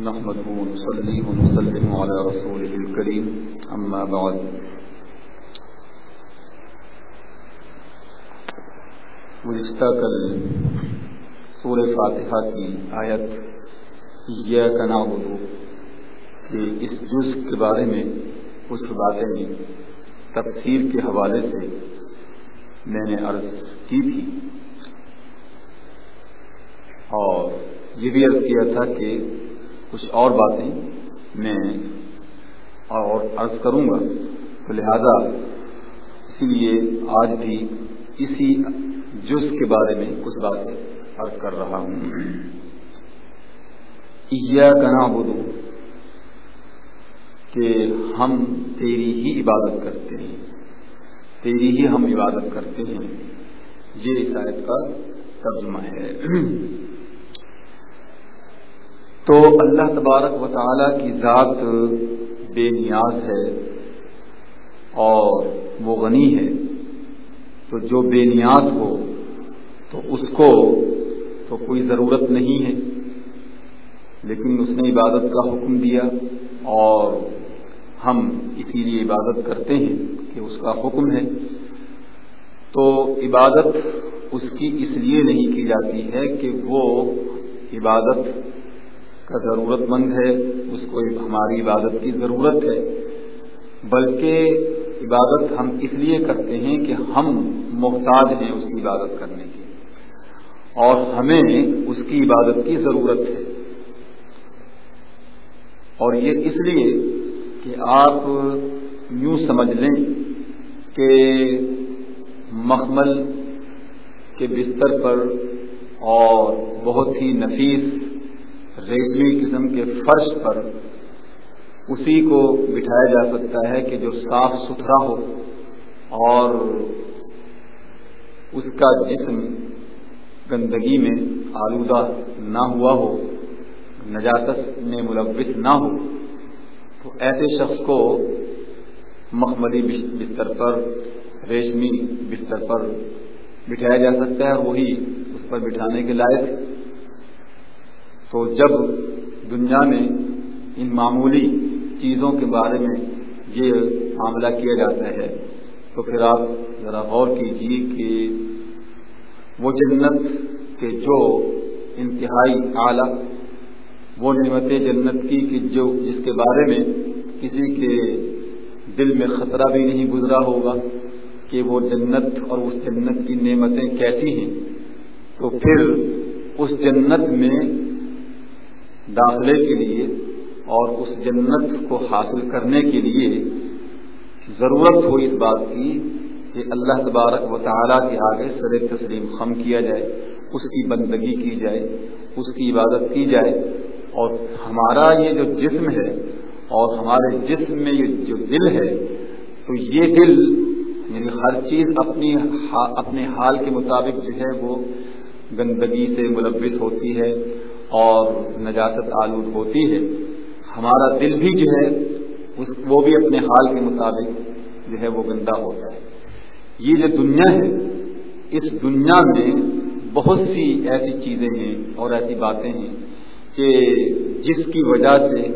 نحمده ونصلي ونسلم على رسوله الكريم. أما بعد. گزشتہ کل سور فاتحہ کی آیت. یہ کا نعبدو کہ اس جز کے بارے میں کچھ باتیں تفسیر کے حوالے سے میں نے عرض کی تھی. اور یہ بھی عرض کیا تھا کہ کچھ اور باتیں میں اور عرض کروں گا۔ تو لہذا، اسی لیے آج بھی اسی جز کے بارے میں کچھ باتیں عرض کر رہا ہوں۔ کنا بدو کہ ہم تیری ہی عبادت کرتے ہیں۔ تیری ہی ہم عبادت کرتے ہیں۔ یہ عیسائیت کا ترجمہ ہے۔ تو اللہ تبارک و تعالی کی ذات بے نیاز ہے اور وہ غنی ہے۔ تو جو بے نیاز ہو، تو اس کو تو کوئی ضرورت نہیں ہے۔ لیکن اس نے عبادت کا حکم دیا اور ہم اسی لیے عبادت کرتے ہیں کہ اس کا حکم ہے۔ تو عبادت اس کی اس لیے نہیں کی جاتی ہے کہ وہ عبادت کا ضرورت مند ہے، اس کو ہماری عبادت کی ضرورت ہے۔ بلکہ عبادت ہم اس لیے کرتے ہیں کہ ہم محتاج ہیں اس کی عبادت کرنے کی۔ اور ہمیں اس کی عبادت کی ضرورت ہے۔ اور یہ اس لیے کہ آپ یوں سمجھ لیں کہ مخمل کے بستر پر اور بہت ہی نفیس ریشمی قسم کے فرش پر اسی کو بٹھایا جا سکتا ہے کہ جو صاف ستھرا ہو اور اس کا جسم گندگی میں آلودہ نہ ہوا ہو، نجاست میں ملوث نہ ہو، تو ایسے شخص کو مخملی بستر پر، ریشمی بستر پر بٹھایا جا سکتا ہے وہی اس پر بٹھانے کے لائق تو جب دنیا میں ان معمولی چیزوں کے بارے میں یہ معاملہ کیا جاتا ہے، تو پھر آپ ذرا غور کیجیے کہ وہ جنت کے جو انتہائی اعلیٰ، وہ نعمت جنت کی کہ جو جس کے بارے میں کسی کے دل میں خطرہ بھی نہیں گزرا ہوگا کہ وہ جنت اور اس جنت کی نعمتیں کیسی ہیں، تو پھر اس جنت میں داخلے کے لیے اور اس جنت کو حاصل کرنے کے لیے ضرورت ہو اس بات کی کہ اللہ تبارک و تعالیٰ کے آگے سر تسلیم خم کیا جائے، اس کی بندگی کی جائے، اس کی عبادت کی جائے۔ اور ہمارا یہ جو جسم ہے اور ہمارے جسم میں یہ جو دل ہے، تو یہ دل یعنی ہر چیز اپنی اپنے حال کے مطابق جو ہے وہ گندگی سے ملوث ہوتی ہے۔ اور نجاست آلود ہوتی ہے، ہمارا دل بھی جو ہے وہ بھی اپنے حال کے مطابق جو ہے وہ گندا ہوتا ہے۔ یہ جو دنیا ہے، اس دنیا میں بہت سی ایسی چیزیں ہیں اور ایسی باتیں ہیں کہ جس کی وجہ سے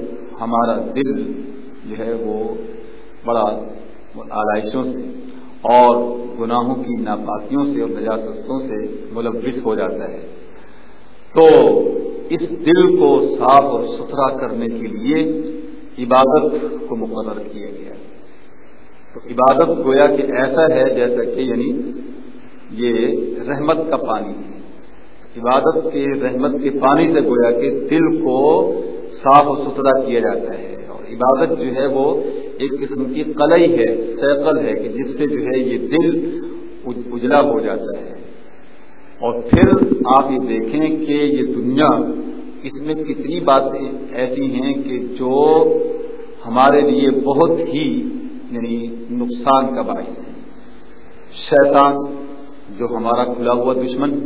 ہمارا دل جو ہے وہ بڑا آلائشوں سے اور گناہوں کی ناپاکیوں سے اور نجاستوں سے ملوث ہو جاتا ہے۔ تو اس دل کو صاف اور ستھرا کرنے کے لیے عبادت کو مقرر کیا گیا تو عبادت گویا کہ ایسا ہے جیسا کہ یعنی یہ رحمت کا پانی ہے۔ عبادت کے رحمت کے پانی سے گویا کہ دل کو صاف اور ستھرا کیا جاتا ہے۔ اور عبادت جو ہے وہ ایک قسم کی قلعی ہے سیکل ہے کہ جس سے جو ہے یہ دل اجلا ہو جاتا ہے۔ اور پھر آپ یہ دیکھیں کہ یہ دنیا اس میں کتنی باتیں ایسی ہیں کہ جو ہمارے لیے بہت ہی یعنی نقصان کا باعث ہے شیطان جو ہمارا کھلا ہوا دشمن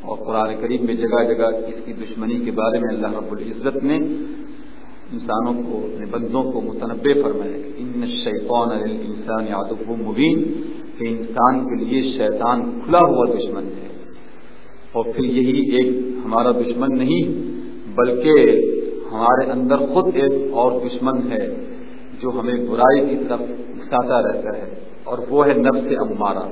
اور قرآن قریب میں جگہ جگہ اس کی دشمنی کے بارے میں اللہ رب العزت نے انسانوں کو، اپنے بندوں کو متنوع فرمایا کہ ان شیطان انسان یادب مبین، کہ انسان کے لیے شیطان کھلا ہوا دشمن ہے۔ اور پھر یہی ایک ہمارا دشمن نہیں، بلکہ ہمارے اندر خود ایک اور دشمن ہے جو ہمیں برائی کی طرف اکساتا رہتا ہے، اور وہ ہے نفس امارہ۔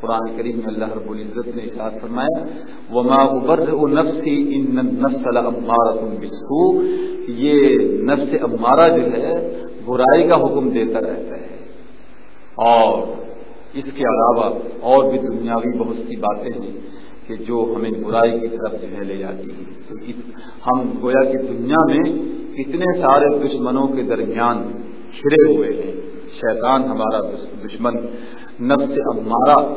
قرآن کریم میں اللہ رب العزت نے اشاعت فرمایا، وما ابر نفسی ان نفس المارا تم بسو یہ نفس امارا جو ہے، برائی کا حکم دیتا رہتا ہے۔ اور اس کے علاوہ اور بھی دنیاوی بہت سی باتیں ہیں۔ کہ جو ہمیں برائی کی طرف جو ہے لے جاتی ہیں تو ہم گویا کہ دنیا میں اتنے سارے دشمنوں کے درمیان چھڑے ہوئے ہیں۔ شیطان ہمارا دشمن، نفس امارا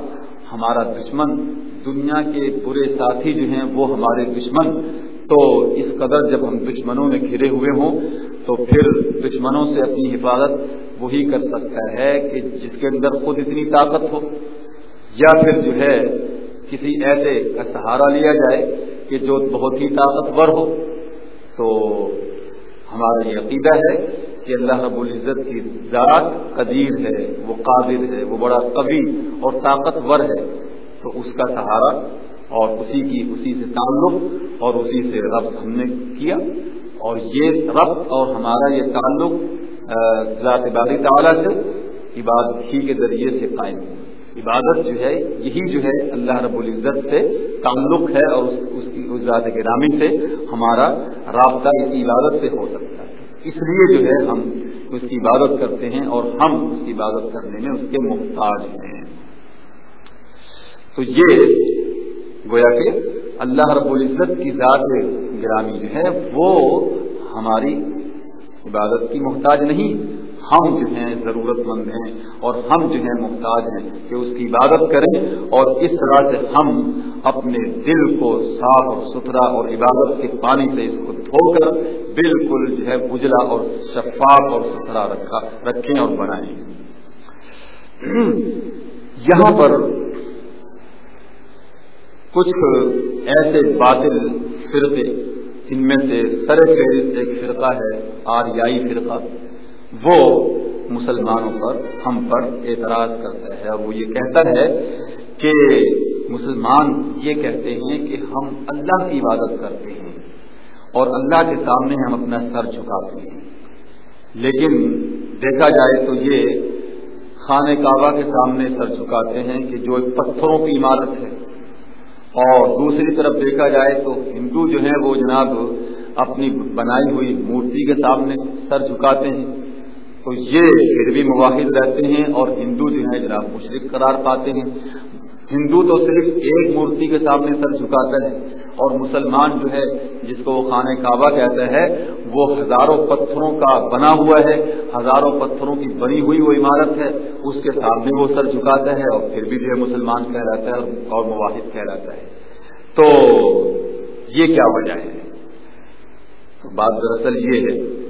ہمارا دشمن، دنیا کے برے ساتھی جو ہیں وہ ہمارے دشمن۔ تو اس قدر جب ہم دشمنوں میں گھرے ہوئے ہوں، تو پھر دشمنوں سے اپنی حفاظت وہی کر سکتا ہے کہ جس کے اندر خود اتنی طاقت ہو، یا پھر جو ہے کسی ایسے کا سہارا لیا جائے کہ جو بہت ہی طاقتور ہو، تو ہمارا یہ عقیدہ ہے کہ اللہ رب العزت کی ذات قدیر ہے، وہ قابل ہے، وہ بڑا قوی اور طاقتور ہے۔ تو اس کا سہارا اور اسی کی، اسی سے تعلق اور اسی سے ربط ہم نے کیا۔ اور یہ ربط اور ہمارا یہ تعلق ذات باری تعالیٰ سے، عبادت ہی کے ذریعے سے قائم ہوا عبادت جو ہے، یہی جو ہے اللہ رب العزت سے تعلق ہے اور اس اس کی ذات گرامی سے ہمارا رابطہ اس کی عبادت سے ہو سکتا ہے۔ اس لیے جو ہے ہم اس کی عبادت کرتے ہیں اور ہم اس کی عبادت کرنے میں اس کے محتاج ہیں۔ تو یہ گویا کہ اللہ رب العزت کی ذات گرامی جو ہے، وہ ہماری عبادت کی محتاج نہیں ہم جو ہیں ضرورت مند ہیں اور ہم جو ہیں محتاج ہیں کہ اس کی عبادت کریں اور اس طرح سے ہم اپنے دل کو صاف اور ستھرا اور عبادت کے پانی سے اس کو دھو کر بالکل جو ہے اجلا اور شفاف اور ستھرا رکھا رکھیں اور بنائیں۔ یہاں پر کچھ ایسے باطل فرقے ان میں سے سر فہرست ایک فرقہ ہے آریائی فرقہ۔ وہ مسلمانوں پر ہم پر اعتراض کرتا ہے اور وہ یہ کہتا ہے کہ مسلمان یہ کہتے ہیں کہ ہم اللہ کی عبادت کرتے ہیں اور اللہ کے سامنے ہم اپنا سر جھکاتے ہیں۔ لیکن دیکھا جائے تو یہ خانہ کعبہ کے سامنے سر جھکاتے ہیں کہ جو ایک پتھروں کی عمارت ہے۔ اور دوسری طرف دیکھا جائے تو ہندو جو ہیں وہ جناب اپنی بنائی ہوئی مورتی کے سامنے سر جھکاتے ہیں۔ تو یہ پھر بھی مواحد رہتے ہیں اور ہندو جو ہے جناب مشرق قرار پاتے ہیں۔ ہندو تو صرف ایک مورتی کے سامنے سر جھکاتا ہے اور مسلمان جو ہے، جس کو وہ خانہ کعبہ کہتا ہے، وہ ہزاروں پتھروں کا بنا ہوا ہے، ہزاروں پتھروں کی بنی ہوئی وہ عمارت ہے، اس کے سامنے وہ سر جھکاتا ہے اور پھر بھی جو ہے مسلمان کہلاتا ہے اور مواحد کہلاتا ہے۔ تو یہ کیا وجہ ہے؟ بات دراصل یہ ہے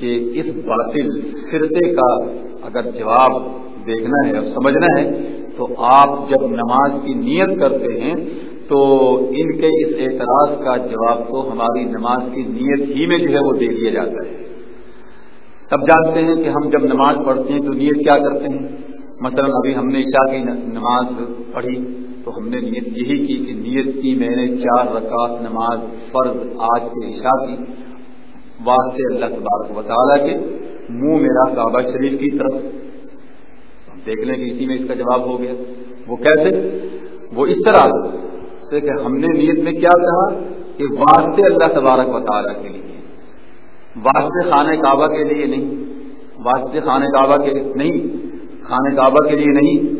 کہ اس باطل فرقے کا اگر جواب دیکھنا ہے اور سمجھنا ہے، تو آپ جب نماز کی نیت کرتے ہیں، تو ان کے اس اعتراض کا جواب تو ہماری نماز کی نیت ہی میں جو ہے وہ دے دیا جاتا ہے۔ تب جانتے ہیں کہ ہم جب نماز پڑھتے ہیں، تو نیت کیا کرتے ہیں؟ مثلا ابھی ہم نے عشاء کی نماز پڑھی، تو ہم نے نیت یہی کی کہ نیت کی میں نے چار رکعت نماز فرض آج کے عشاء کی۔ واسطے اللہ تبارک و تعالیٰ کے منہ میرا کعبہ شریف کی طرف۔ دیکھ لیں کہ اسی میں اس کا جواب ہو گیا۔ وہ کیسے؟ وہ اس طرح سے کہ ہم نے نیت میں کیا کہا کہ واسطے اللہ تبارک و تعالیٰ کے لیے۔ واسطے خانہ کعبہ کے لیے نہیں۔ واسطے خانہ کعبہ کے نہیں۔ خانہ کعبہ کے لیے نہیں۔